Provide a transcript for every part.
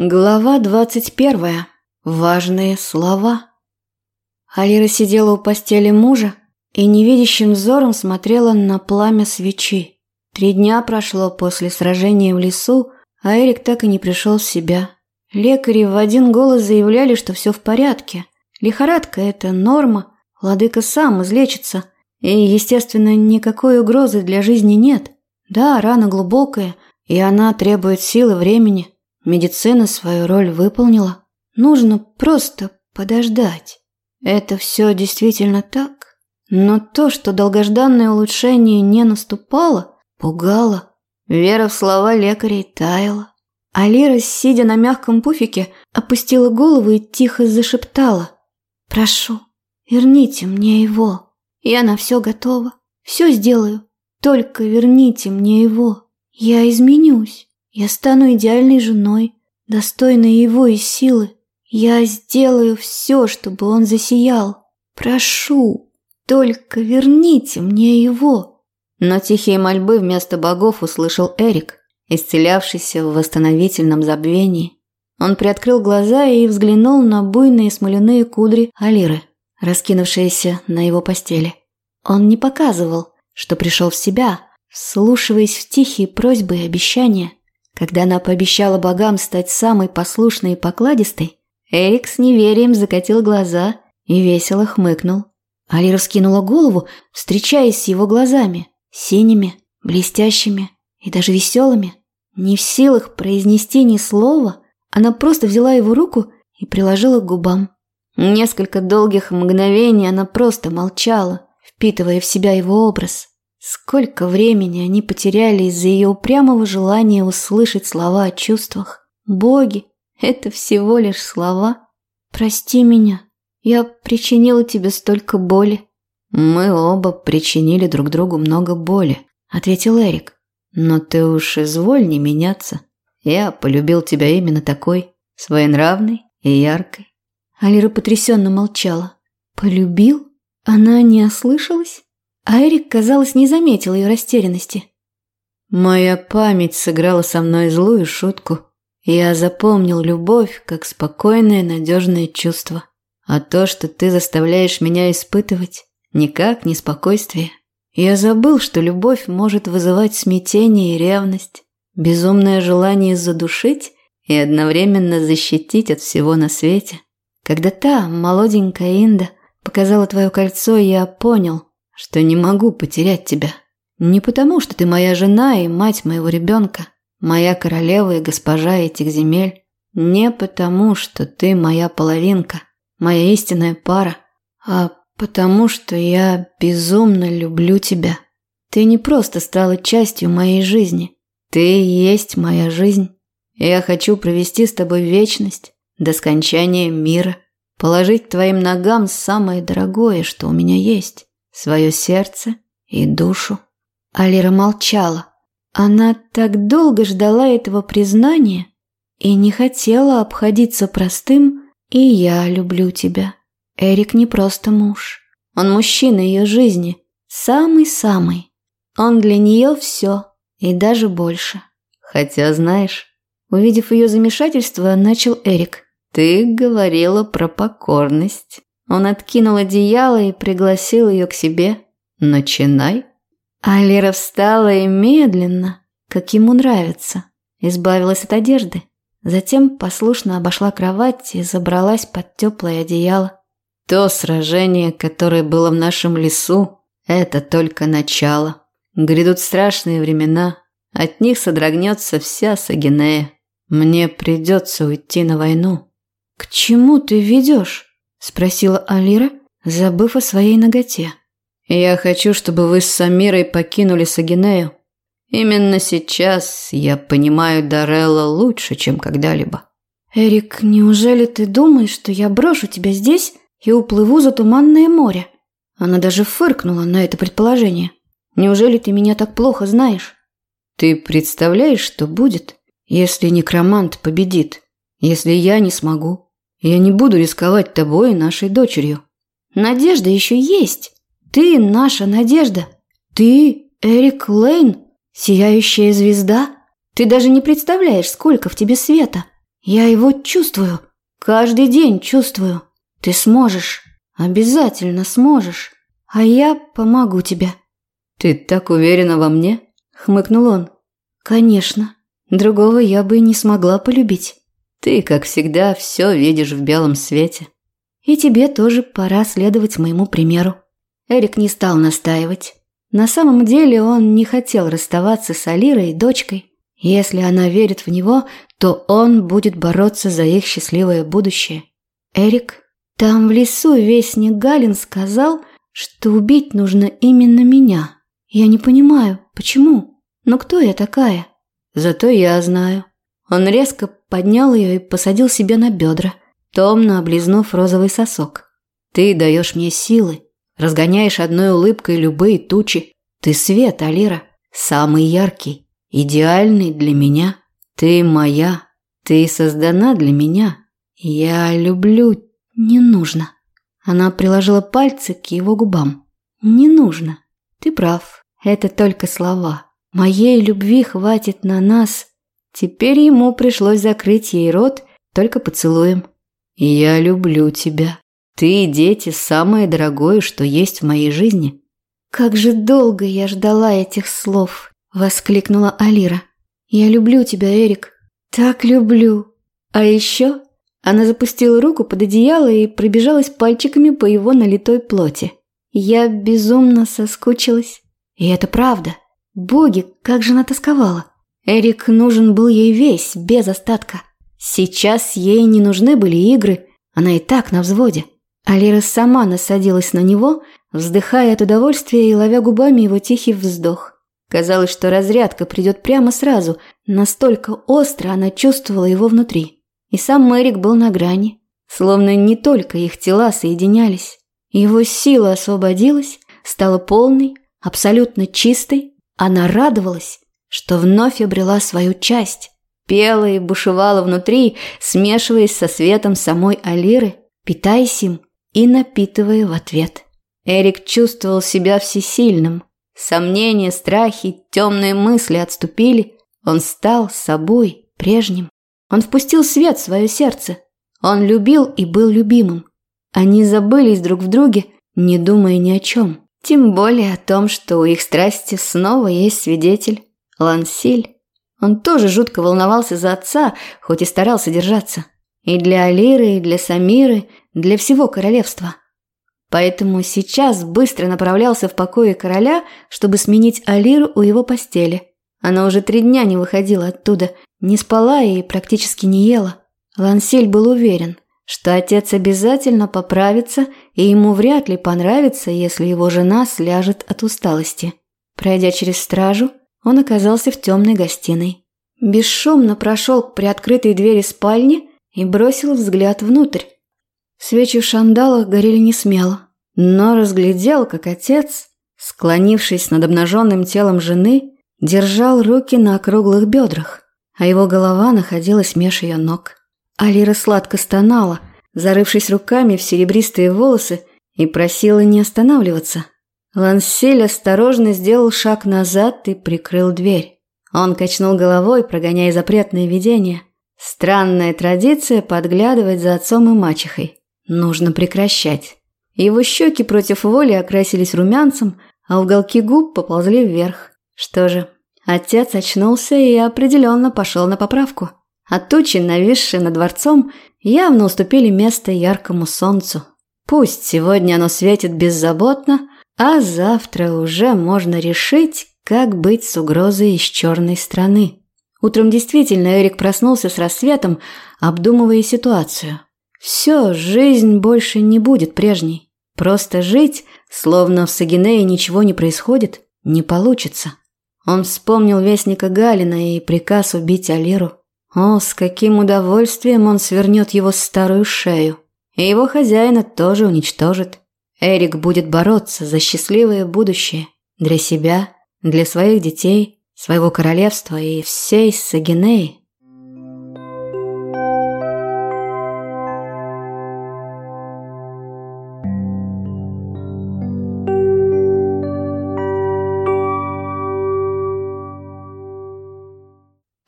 Глава двадцать первая. Важные слова. Алира сидела у постели мужа и невидящим взором смотрела на пламя свечи. Три дня прошло после сражения в лесу, а Эрик так и не пришел в себя. Лекари в один голос заявляли, что все в порядке. Лихорадка – это норма, владыка сам излечится, и, естественно, никакой угрозы для жизни нет. Да, рана глубокая, и она требует силы времени – Медицина свою роль выполнила. Нужно просто подождать. Это все действительно так. Но то, что долгожданное улучшение не наступало, пугало. Вера в слова лекарей таяла. Алира, сидя на мягком пуфике, опустила голову и тихо зашептала. «Прошу, верните мне его. Я на все готова. Все сделаю. Только верните мне его. Я изменюсь». Я стану идеальной женой, достойной его и силы. Я сделаю все, чтобы он засиял. Прошу, только верните мне его. Но тихие мольбы вместо богов услышал Эрик, исцелявшийся в восстановительном забвении. Он приоткрыл глаза и взглянул на буйные смоляные кудри Алиры, раскинувшиеся на его постели. Он не показывал, что пришел в себя, вслушиваясь в тихие просьбы и обещания. Когда она пообещала богам стать самой послушной и покладистой, Эрик с неверием закатил глаза и весело хмыкнул. Алира скинула голову, встречаясь с его глазами, синими, блестящими и даже веселыми. Не в силах произнести ни слова, она просто взяла его руку и приложила к губам. Несколько долгих мгновений она просто молчала, впитывая в себя его образ. Сколько времени они потеряли из-за ее упрямого желания услышать слова о чувствах. Боги, это всего лишь слова. Прости меня, я причинила тебе столько боли. Мы оба причинили друг другу много боли, ответил Эрик. Но ты уж изволь не меняться. Я полюбил тебя именно такой, своенравной и яркой. Алира потрясенно молчала. Полюбил? Она не ослышалась? А Эрик, казалось, не заметил ее растерянности. Моя память сыграла со мной злую шутку. Я запомнил любовь как спокойное, надежное чувство. А то, что ты заставляешь меня испытывать, никак не спокойствие. Я забыл, что любовь может вызывать смятение и ревность, безумное желание задушить и одновременно защитить от всего на свете. Когда та, молоденькая Инда, показала твое кольцо, я понял, что не могу потерять тебя. Не потому, что ты моя жена и мать моего ребенка, моя королева и госпожа этих земель. Не потому, что ты моя половинка, моя истинная пара, а потому, что я безумно люблю тебя. Ты не просто стала частью моей жизни. Ты есть моя жизнь. Я хочу провести с тобой вечность до скончания мира, положить твоим ногам самое дорогое, что у меня есть свое сердце и душу. Алира молчала. Она так долго ждала этого признания и не хотела обходиться простым «и я люблю тебя». Эрик не просто муж. Он мужчина ее жизни, самый-самый. Он для нее все и даже больше. Хотя, знаешь, увидев ее замешательство, начал Эрик. «Ты говорила про покорность». Он откинул одеяло и пригласил ее к себе. «Начинай». Алира встала и медленно, как ему нравится, избавилась от одежды. Затем послушно обошла кровать и забралась под теплое одеяло. То сражение, которое было в нашем лесу, это только начало. Грядут страшные времена, от них содрогнется вся Сагинея. Мне придется уйти на войну. К чему ты ведешь? – спросила Алира, забыв о своей ноготе. «Я хочу, чтобы вы с Самирой покинули Сагинею. Именно сейчас я понимаю Дарелла лучше, чем когда-либо». «Эрик, неужели ты думаешь, что я брошу тебя здесь и уплыву за туманное море?» Она даже фыркнула на это предположение. «Неужели ты меня так плохо знаешь?» «Ты представляешь, что будет, если некромант победит? Если я не смогу?» Я не буду рисковать тобой и нашей дочерью. Надежда еще есть. Ты наша надежда. Ты Эрик Лейн, сияющая звезда. Ты даже не представляешь, сколько в тебе света. Я его чувствую. Каждый день чувствую. Ты сможешь. Обязательно сможешь. А я помогу тебе. Ты так уверена во мне? Хмыкнул он. Конечно. Другого я бы не смогла полюбить. Ты, как всегда, все видишь в белом свете. И тебе тоже пора следовать моему примеру. Эрик не стал настаивать. На самом деле он не хотел расставаться с Алирой дочкой. Если она верит в него, то он будет бороться за их счастливое будущее. Эрик, там в лесу вестник Галин сказал, что убить нужно именно меня. Я не понимаю, почему? Но кто я такая? Зато я знаю. Он резко поднял ее и посадил себе на бедра, томно облизнув розовый сосок. Ты даешь мне силы, разгоняешь одной улыбкой любые тучи. Ты свет, Алира, самый яркий. Идеальный для меня. Ты моя. Ты создана для меня. Я люблю. Не нужно. Она приложила пальцы к его губам. Не нужно. Ты прав. Это только слова. Моей любви хватит на нас. Теперь ему пришлось закрыть ей рот только поцелуем. Я люблю тебя. Ты и дети самое дорогое, что есть в моей жизни. Как же долго я ждала этих слов. – воскликнула Алира. «Я люблю тебя, Эрик. Так люблю. А еще...» Она запустила руку под одеяло и пробежалась пальчиками по его налитой плоти. Я безумно соскучилась. И это правда. Боги, как же она тосковала. Эрик нужен был ей весь, без остатка. Сейчас ей не нужны были игры, она и так на взводе. Алира сама насадилась на него, вздыхая от удовольствия и ловя губами его тихий вздох. Казалось, что разрядка придет прямо сразу, настолько остро она чувствовала его внутри. И сам Мэрик был на грани, словно не только их тела соединялись. Его сила освободилась, стала полной, абсолютно чистой. Она радовалась, что вновь обрела свою часть. Пела и бушевала внутри, смешиваясь со светом самой Алиры, питаясь им и напитывая в ответ. Эрик чувствовал себя всесильным, Сомнения, страхи, темные мысли отступили. Он стал собой, прежним. Он впустил свет в свое сердце. Он любил и был любимым. Они забылись друг в друге, не думая ни о чем. Тем более о том, что у их страсти снова есть свидетель. Лансиль. Он тоже жутко волновался за отца, хоть и старался держаться. И для Алиры, и для Самиры, для всего королевства. Поэтому сейчас быстро направлялся в покои короля, чтобы сменить Алиру у его постели. Она уже три дня не выходила оттуда, не спала и практически не ела. Лансель был уверен, что отец обязательно поправится, и ему вряд ли понравится, если его жена сляжет от усталости. Пройдя через стражу, он оказался в темной гостиной. Бесшумно прошел к приоткрытой двери спальни и бросил взгляд внутрь. Свечи в шандалах горели не смело, но разглядел, как отец, склонившись над обнаженным телом жены, держал руки на округлых бедрах, а его голова находилась меж ее ног. Алира сладко стонала, зарывшись руками в серебристые волосы, и просила не останавливаться. Лансель осторожно сделал шаг назад и прикрыл дверь. Он качнул головой, прогоняя запретные видения. Странная традиция подглядывать за отцом и мачехой. Нужно прекращать. Его щеки против воли окрасились румянцем, а уголки губ поползли вверх. Что же, отец очнулся и определенно пошел на поправку. А тучи, нависшие над дворцом, явно уступили место яркому солнцу. Пусть сегодня оно светит беззаботно, а завтра уже можно решить, как быть с угрозой из черной страны. Утром действительно Эрик проснулся с рассветом, обдумывая ситуацию. Все, жизнь больше не будет прежней. Просто жить, словно в Сагинее ничего не происходит, не получится. Он вспомнил вестника Галина и приказ убить Алиру. О, с каким удовольствием он свернет его старую шею. И его хозяина тоже уничтожит. Эрик будет бороться за счастливое будущее. Для себя, для своих детей, своего королевства и всей Сагинеи.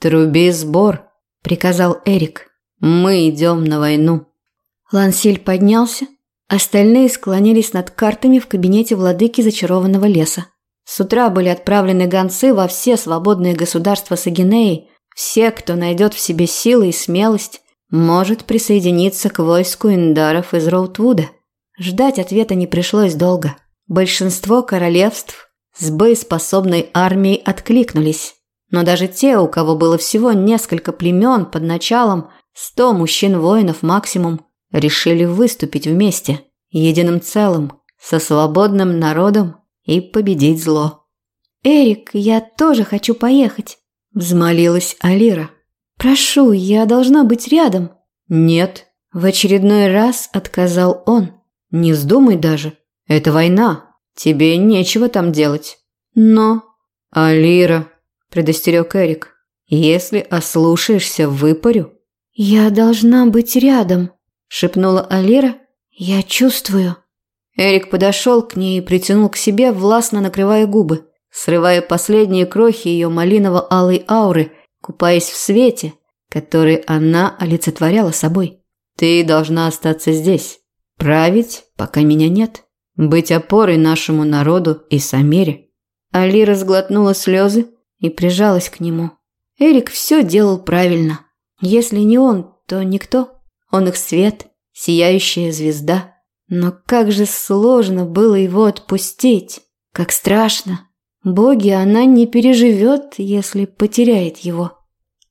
«Труби сбор», – приказал Эрик. Мы идем на войну. Лансиль поднялся. Остальные склонились над картами в кабинете владыки зачарованного леса. С утра были отправлены гонцы во все свободные государства Сагинеи. Все, кто найдет в себе силы и смелость, может присоединиться к войску индаров из Роутвуда. Ждать ответа не пришлось долго. Большинство королевств с боеспособной армией откликнулись. Но даже те, у кого было всего несколько племен под началом, сто мужчин-воинов максимум, решили выступить вместе, единым целым, со свободным народом и победить зло. «Эрик, я тоже хочу поехать», – взмолилась Алира. «Прошу, я должна быть рядом». «Нет», – в очередной раз отказал он. «Не вздумай даже. Это война. Тебе нечего там делать». «Но...» «Алира», – предостерег Эрик, – «если ослушаешься, выпарю». «Я должна быть рядом», – шепнула Алира. «Я чувствую». Эрик подошел к ней и притянул к себе, властно накрывая губы, срывая последние крохи ее малиново-алой ауры, купаясь в свете, который она олицетворяла собой. «Ты должна остаться здесь, править, пока меня нет, быть опорой нашему народу и Самере». Алира сглотнула слезы и прижалась к нему. Эрик все делал правильно. Если не он, то никто. Он их свет, сияющая звезда. Но как же сложно было его отпустить. Как страшно. Боги она не переживет, если потеряет его.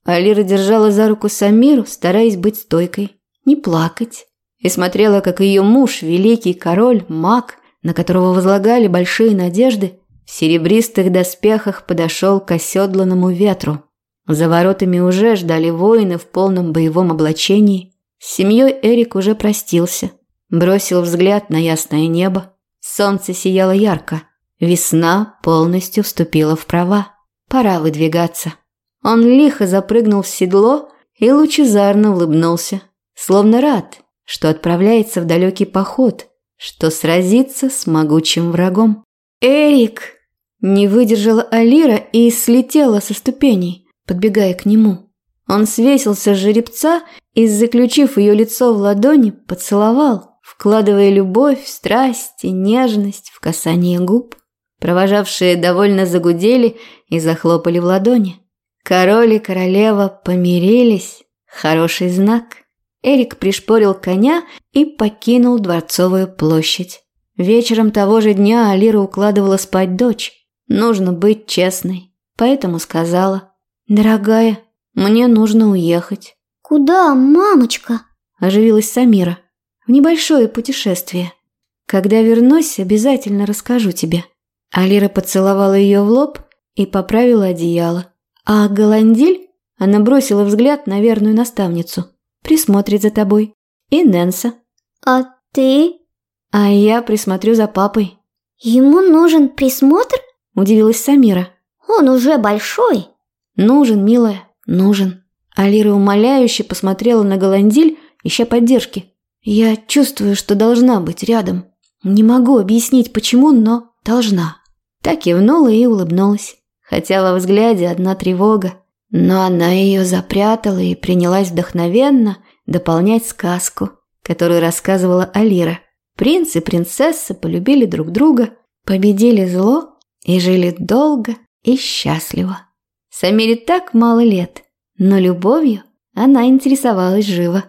Алира держала за руку Самиру, стараясь быть стойкой, не плакать. И смотрела, как ее муж, великий король, маг, на которого возлагали большие надежды, в серебристых доспехах подошел к оседланному ветру. За воротами уже ждали воины в полном боевом облачении. С семьей Эрик уже простился. Бросил взгляд на ясное небо. Солнце сияло ярко. Весна полностью вступила в права. Пора выдвигаться. Он лихо запрыгнул в седло и лучезарно улыбнулся, словно рад, что отправляется в далекий поход, что сразится с могучим врагом. «Эрик!» Не выдержала Алира и слетела со ступеней, подбегая к нему. Он свесился с жеребца и, заключив ее лицо в ладони, поцеловал, вкладывая любовь, страсть и нежность в касание губ. Провожавшие довольно загудели и захлопали в ладони. Король и королева помирились. Хороший знак. Эрик пришпорил коня и покинул дворцовую площадь. Вечером того же дня Алира укладывала спать дочь. Нужно быть честной. Поэтому сказала. «Дорогая, мне нужно уехать». «Куда, мамочка?» – оживилась Самира в небольшое путешествие. Когда вернусь, обязательно расскажу тебе». Алира поцеловала ее в лоб и поправила одеяло. А Голандиль, она бросила взгляд на верную наставницу, присмотрит за тобой. И Нэнса. «А ты?» «А я присмотрю за папой». «Ему нужен присмотр?» – удивилась Самира. «Он уже большой». «Нужен, милая, нужен». Алира умоляюще посмотрела на Голандиль, ища поддержки. Я чувствую, что должна быть рядом. Не могу объяснить почему, но должна. Так кивнула и улыбнулась, хотя во взгляде одна тревога. Но она ее запрятала и принялась вдохновенно дополнять сказку, которую рассказывала Алира. Принц и принцесса полюбили друг друга, победили зло и жили долго и счастливо. Самире так мало лет, но любовью она интересовалась живо.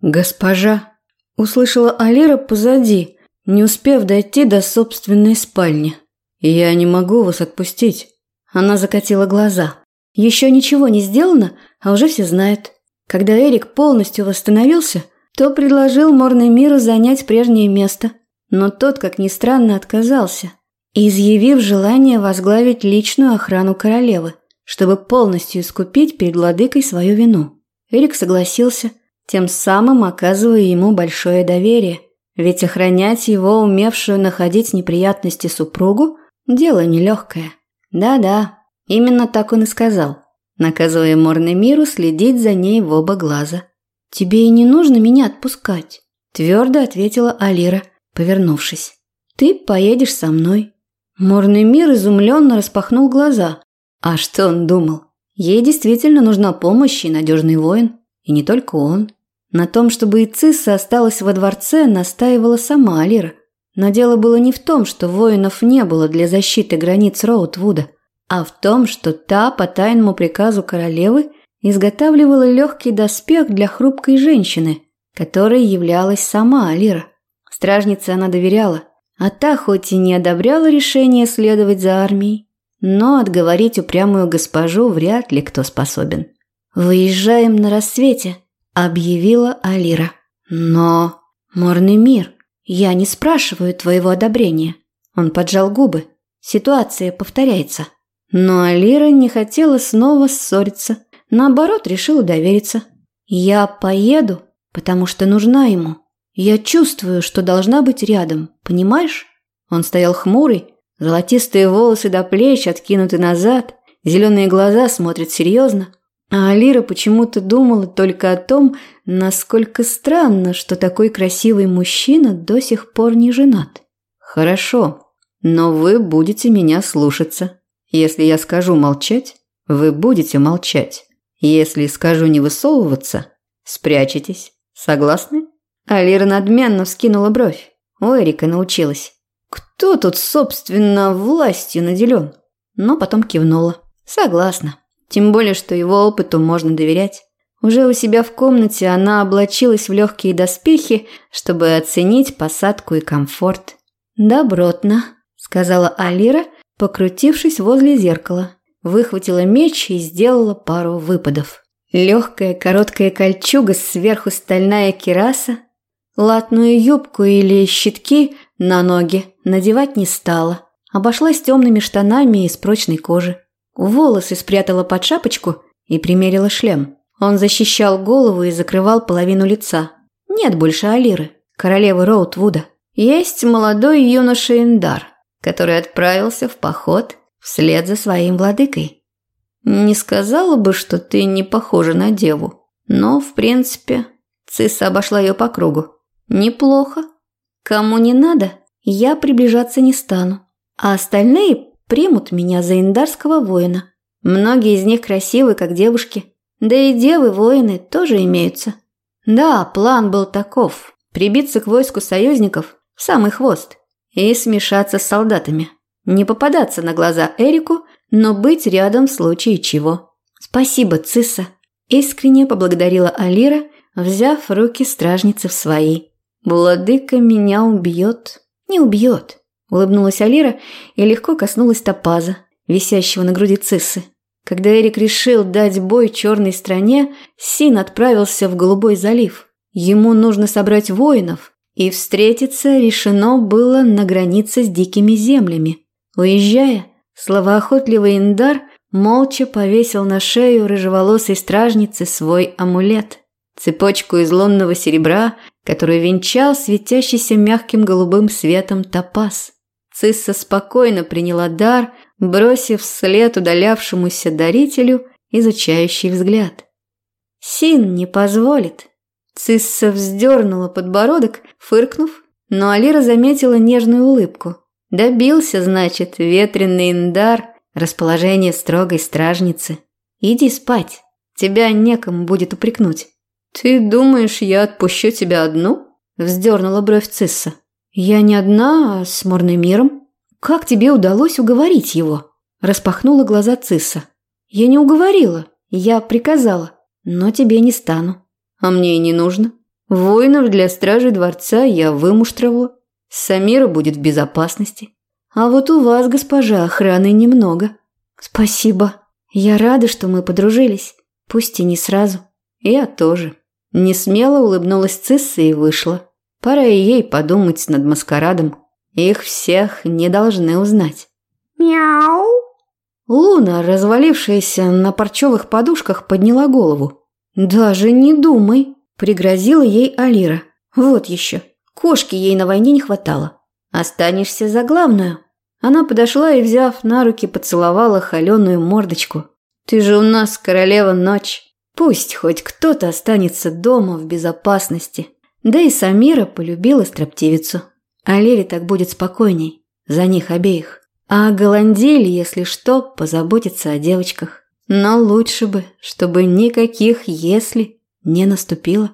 «Госпожа», Услышала Алира позади, не успев дойти до собственной спальни. «Я не могу вас отпустить». Она закатила глаза. Еще ничего не сделано, а уже все знают. Когда Эрик полностью восстановился, то предложил Морной миру занять прежнее место. Но тот, как ни странно, отказался, изъявив желание возглавить личную охрану королевы, чтобы полностью искупить перед владыкой свою вину. Эрик согласился – тем самым оказывая ему большое доверие. Ведь охранять его, умевшую находить неприятности супругу, дело нелегкое. Да-да, именно так он и сказал, наказывая Морной миру следить за ней в оба глаза. «Тебе и не нужно меня отпускать», – твердо ответила Алира, повернувшись. «Ты поедешь со мной». Морный мир изумленно распахнул глаза. А что он думал? Ей действительно нужна помощь и надежный воин. И не только он. На том, чтобы Ицисса осталась во дворце, настаивала сама Алира. Но дело было не в том, что воинов не было для защиты границ Роутвуда, а в том, что та, по тайному приказу королевы, изготавливала легкий доспех для хрупкой женщины, которой являлась сама Алира. Стражнице она доверяла, а та хоть и не одобряла решение следовать за армией, но отговорить упрямую госпожу вряд ли кто способен. «Выезжаем на рассвете», – объявила Алира. «Но, морный мир, я не спрашиваю твоего одобрения». Он поджал губы. Ситуация повторяется. Но Алира не хотела снова ссориться. Наоборот, решила довериться. «Я поеду, потому что нужна ему. Я чувствую, что должна быть рядом, понимаешь?» Он стоял хмурый, золотистые волосы до плеч откинуты назад, зеленые глаза смотрят серьезно. А Алира почему-то думала только о том, насколько странно, что такой красивый мужчина до сих пор не женат. «Хорошо, но вы будете меня слушаться. Если я скажу молчать, вы будете молчать. Если скажу не высовываться, спрячетесь. Согласны?» Алира надменно вскинула бровь. У Эрика научилась. «Кто тут, собственно, властью наделен?» Но потом кивнула. «Согласна». Тем более, что его опыту можно доверять. Уже у себя в комнате она облачилась в легкие доспехи, чтобы оценить посадку и комфорт. «Добротно», – сказала Алира, покрутившись возле зеркала. Выхватила меч и сделала пару выпадов. Легкая короткая кольчуга, сверху стальная кираса. Латную юбку или щитки на ноги надевать не стала. Обошлась темными штанами из прочной кожи. Волосы спрятала под шапочку и примерила шлем. Он защищал голову и закрывал половину лица. Нет больше Алиры, королевы Роутвуда. Есть молодой юноша Индар, который отправился в поход вслед за своим владыкой. Не сказала бы, что ты не похожа на деву, но, в принципе, Цисса обошла ее по кругу. Неплохо. Кому не надо, я приближаться не стану. А остальные примут меня за индарского воина. Многие из них красивы, как девушки. Да и девы-воины тоже имеются. Да, план был таков – прибиться к войску союзников в самый хвост и смешаться с солдатами. Не попадаться на глаза Эрику, но быть рядом в случае чего. «Спасибо, Цисса», – искренне поблагодарила Алира, взяв руки стражницы в свои. «Владыка меня убьет». «Не убьет. Улыбнулась Алира и легко коснулась топаза, висящего на груди Циссы. Когда Эрик решил дать бой черной стране, Син отправился в Голубой залив. Ему нужно собрать воинов, и встретиться решено было на границе с дикими землями. Уезжая, словоохотливый Индар молча повесил на шею рыжеволосой стражницы свой амулет. Цепочку из лунного серебра, который венчал светящийся мягким голубым светом топаз. Цисса спокойно приняла дар, бросив вслед удалявшемуся дарителю изучающий взгляд. «Син не позволит». Цисса вздернула подбородок, фыркнув, но Алира заметила нежную улыбку. Добился, значит, ветреный индар, расположение строгой стражницы. Иди спать, тебя некому будет упрекнуть. «Ты думаешь, я отпущу тебя одну?» – вздернула бровь Цисса. «Я не одна, а с миром. Как тебе удалось уговорить его?» Распахнула глаза Цисса. «Я не уговорила, я приказала, но тебе не стану. А мне и не нужно. Воинов для стражи дворца я вымуштровала. Самира будет в безопасности. А вот у вас, госпожа, охраны немного. Спасибо. Я рада, что мы подружились. Пусть и не сразу. Я тоже. Не смело улыбнулась Цисса и вышла. Пора и ей подумать над маскарадом. Их всех не должны узнать. Мяу. Луна, развалившаяся на парчевых подушках, подняла голову. «Даже не думай», – пригрозила ей Алира. «Вот еще. Кошки ей на войне не хватало. Останешься за главную». Она подошла и, взяв на руки, поцеловала холеную мордочку. «Ты же у нас королева ночь. Пусть хоть кто-то останется дома в безопасности». Да и Самира полюбила строптивицу. А Лере так будет спокойней. За них обеих. А Голандель, если что, позаботится о девочках. Но лучше бы, чтобы никаких «если» не наступило.